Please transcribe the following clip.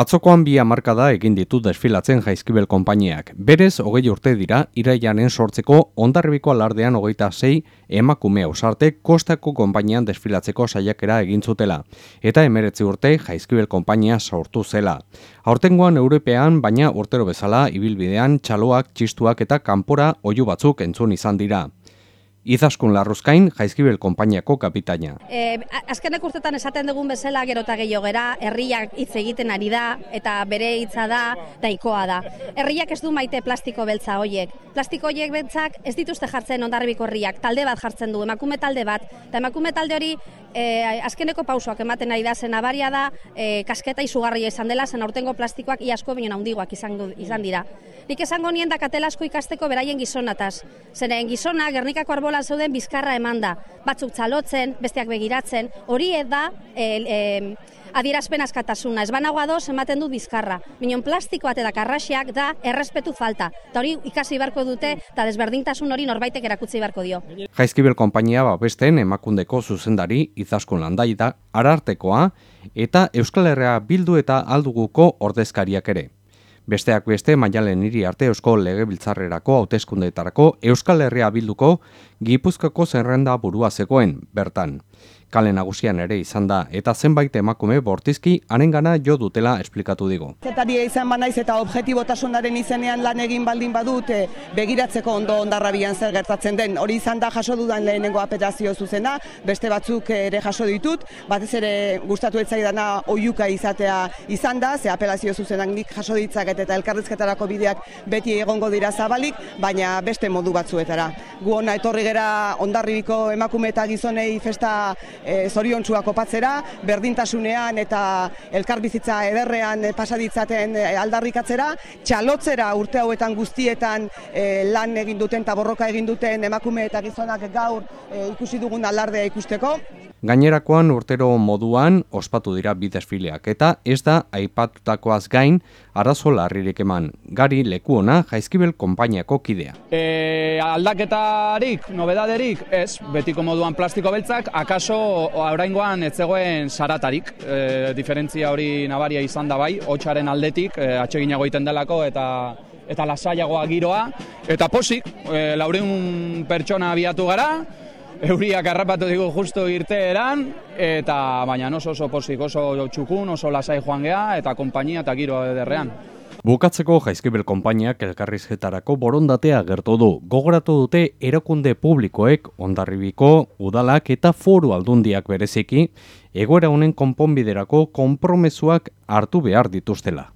Atzokoan bi hamarkada egin ditu desfilatzen jaizkibel konpainiak. Berez, hogei urte dira, iraianen sortzeko ondarribiko alardean hogeita sei emakume osarte kostako konpainian desfilatzeko saiakera egin zutela. Eta emeretzi urte jaizkibel konpainia sortu zela. Aurtengoan European, baina urtero bezala, ibilbidean, txaloak, txistuak eta kanpora oiu batzuk entzun izan dira. Izaskun larruzkain, jaizkibel konpainiako kapitaina. E, azkenek urtetan esaten dugun bezala gero eta gehiago gera, herriak hitz egiten ari da, eta bere hitza da, daikoa da. Herriak ez du maite plastiko beltza hoiek. Plastiko hoiek beltzak ez dituzte jartzen ondarribiko herriak, talde bat jartzen du, emakume talde bat, eta emakume talde hori e, azkeneko pausoak ematen ari da, zen abaria da, e, kasketa izugarria izan dela, zen aurtengo plastikoak iasko bino handigoak izan, izan dira. Nik esango nien da katelasko ikasteko beraien gizonataz. Zeren gizona, Gernikako arbolan zeuden bizkarra eman da. Batzuk txalotzen, besteak begiratzen, hori da e, e, adierazpen askatasuna. Ez banagoa doz, ematen du bizkarra. Minon plastiko eta karraxiak da errespetu falta. Eta hori ikasi beharko dute, eta desberdintasun hori norbaitek erakutsi beharko dio. Jaizkibel konpainia babesten emakundeko zuzendari izaskun landai da arartekoa eta Euskal Herria bildu eta alduguko ordezkariak ere. Besteak beste, maialen hiri arte eusko legebiltzarrerako hauteskundeetarako Euskal Herria bilduko Gipuzkako zerrenda burua zegoen, bertan kale nagusian ere izan da eta zenbait emakume bortizki arengana jo dutela esplikatu digo. Zetaria izan banaiz eta objektibotasunaren izenean lan egin baldin badut begiratzeko ondo ondarrabian zer gertatzen den. Hori izan da jaso dudan lehenengo apelazio zuzena, beste batzuk ere jaso ditut, batez ere gustatu etzaidana oiuka izatea izan da, ze apelazio zuzenak nik jaso ditzaket eta elkarrizketarako bideak beti egongo dira zabalik, baina beste modu batzuetara. Gu ona etorri gera ondarribiko emakume eta gizonei festa e, zoriontsua kopatzera, berdintasunean eta elkarbizitza ederrean pasaditzaten e, aldarrikatzera, txalotzera urte hauetan guztietan e, lan egin duten eta borroka egin duten emakume eta gizonak gaur e, ikusi dugun alardea ikusteko. Gainerakoan urtero moduan ospatu dira bi desfileak eta ez da aipatutakoaz gain arazo larririk eman. Gari leku ona Jaizkibel konpainiako kidea. E, aldaketarik, nobedaderik, ez, betiko moduan plastiko beltzak, akaso oraingoan ez zegoen saratarik. E, diferentzia hori nabaria izan da bai, hotxaren aldetik, e, atseginago egiten delako eta eta lasaiagoa giroa. Eta posik, e, laureun pertsona abiatu gara, euriak harrapatu digu justo irteeran, eta baina oso oso posik, oso txukun, oso lasai joan geha, eta konpainia eta giro ederrean. Bukatzeko jaizkibel konpainiak elkarrizketarako borondatea gertu du. Gogoratu dute erakunde publikoek ondarribiko, udalak eta foru aldundiak bereziki, egoera honen konponbiderako konpromesuak hartu behar dituztela.